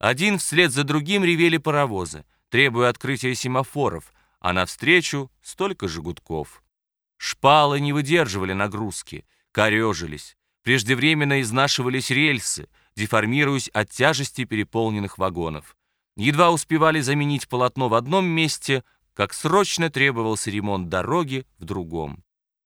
Один вслед за другим ревели паровозы, требуя открытия семафоров, а навстречу столько же гудков. Шпалы не выдерживали нагрузки, корежились, преждевременно изнашивались рельсы, деформируясь от тяжести переполненных вагонов. Едва успевали заменить полотно в одном месте, как срочно требовался ремонт дороги в другом.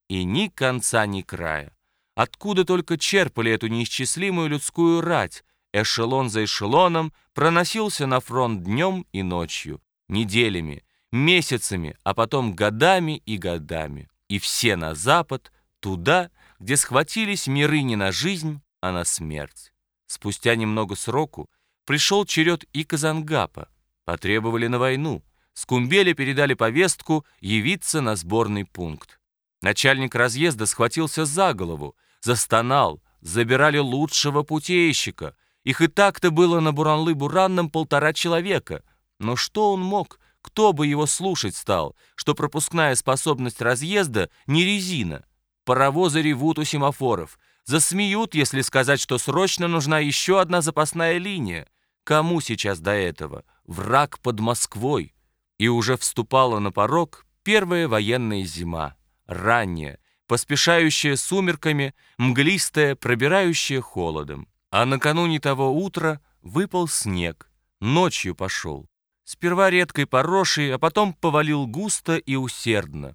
И ни конца, ни края. Откуда только черпали эту неисчислимую людскую рать, эшелон за эшелоном проносился на фронт днем и ночью, неделями, месяцами, а потом годами и годами. И все на запад, туда, где схватились миры не на жизнь, а на смерть. Спустя немного сроку пришел черед и Казангапа. Потребовали на войну. С Кумбеля передали повестку явиться на сборный пункт. Начальник разъезда схватился за голову, застонал, забирали лучшего путейщика, их и так-то было на Буранлы-Буранном полтора человека. Но что он мог? Кто бы его слушать стал, что пропускная способность разъезда не резина? Паровозы ревут у семафоров. Засмеют, если сказать, что срочно нужна еще одна запасная линия. Кому сейчас до этого? Враг под Москвой. И уже вступала на порог первая военная зима. Ранняя, поспешающая сумерками, мглистая, пробирающая холодом. А накануне того утра выпал снег, ночью пошел. Сперва редкой порошей, а потом повалил густо и усердно.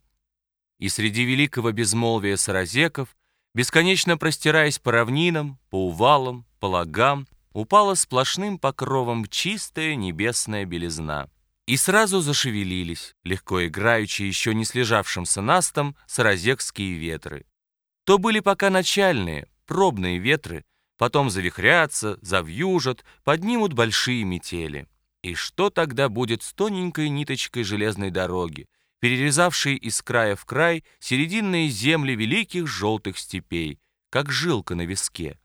И среди великого безмолвия саразеков, бесконечно простираясь по равнинам, по увалам, по лагам, упала сплошным покровом чистая небесная белизна. И сразу зашевелились, легко играючи еще не слежавшимся настом, саразекские ветры. То были пока начальные, пробные ветры, потом завихрятся, завьюжат, поднимут большие метели. И что тогда будет с тоненькой ниточкой железной дороги, перерезавшей из края в край серединные земли великих желтых степей, как жилка на виске?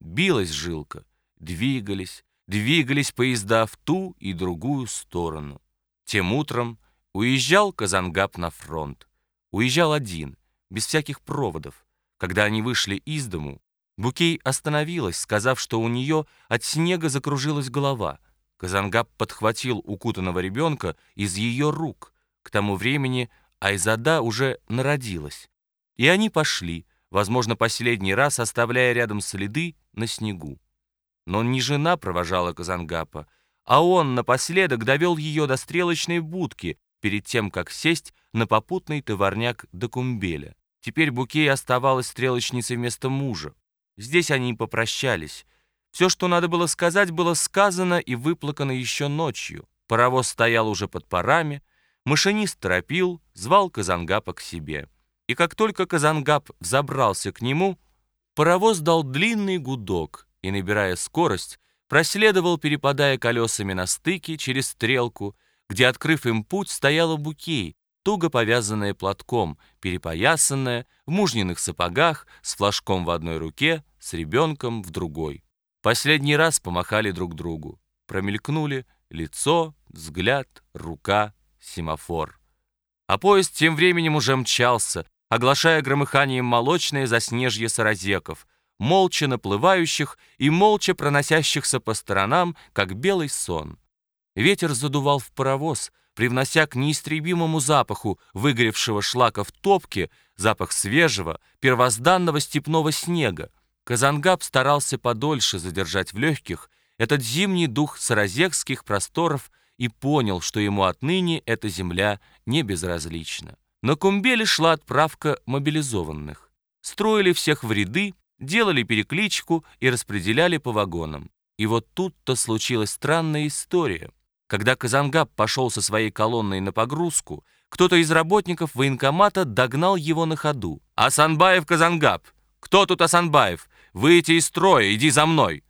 Билась жилка, двигались, двигались поезда в ту и другую сторону. Тем утром уезжал Казангап на фронт. Уезжал один, без всяких проводов. Когда они вышли из дому, Букей остановилась, сказав, что у нее от снега закружилась голова. Казангаб подхватил укутанного ребенка из ее рук. К тому времени Айзада уже народилась. И они пошли, возможно, последний раз оставляя рядом следы на снегу. Но не жена провожала Казангапа, а он напоследок довел ее до стрелочной будки перед тем, как сесть на попутный товарняк до Кумбеля. Теперь Букей оставалась стрелочницей вместо мужа. Здесь они попрощались. Все, что надо было сказать, было сказано и выплакано еще ночью. Паровоз стоял уже под парами, машинист торопил, звал Казангапа к себе. И как только Казангап взобрался к нему, паровоз дал длинный гудок и, набирая скорость, проследовал, перепадая колесами на стыке через стрелку, где, открыв им путь, стояла букей, туго повязанная платком, перепоясанная, в мужниных сапогах, с флажком в одной руке, с ребенком в другой. Последний раз помахали друг другу. Промелькнули лицо, взгляд, рука, семафор. А поезд тем временем уже мчался, оглашая громыханием молочное заснежье саразеков, молча наплывающих и молча проносящихся по сторонам, как белый сон. Ветер задувал в паровоз, привнося к неистребимому запаху выгоревшего шлака в топке запах свежего, первозданного степного снега. Казангаб старался подольше задержать в легких этот зимний дух саразекских просторов и понял, что ему отныне эта земля не безразлична. На Кумбеле шла отправка мобилизованных. Строили всех в ряды, делали перекличку и распределяли по вагонам. И вот тут-то случилась странная история. Когда Казангаб пошел со своей колонной на погрузку, кто-то из работников военкомата догнал его на ходу. «Асанбаев Казангаб! Кто тут Асанбаев? Выйти из строя, иди за мной!»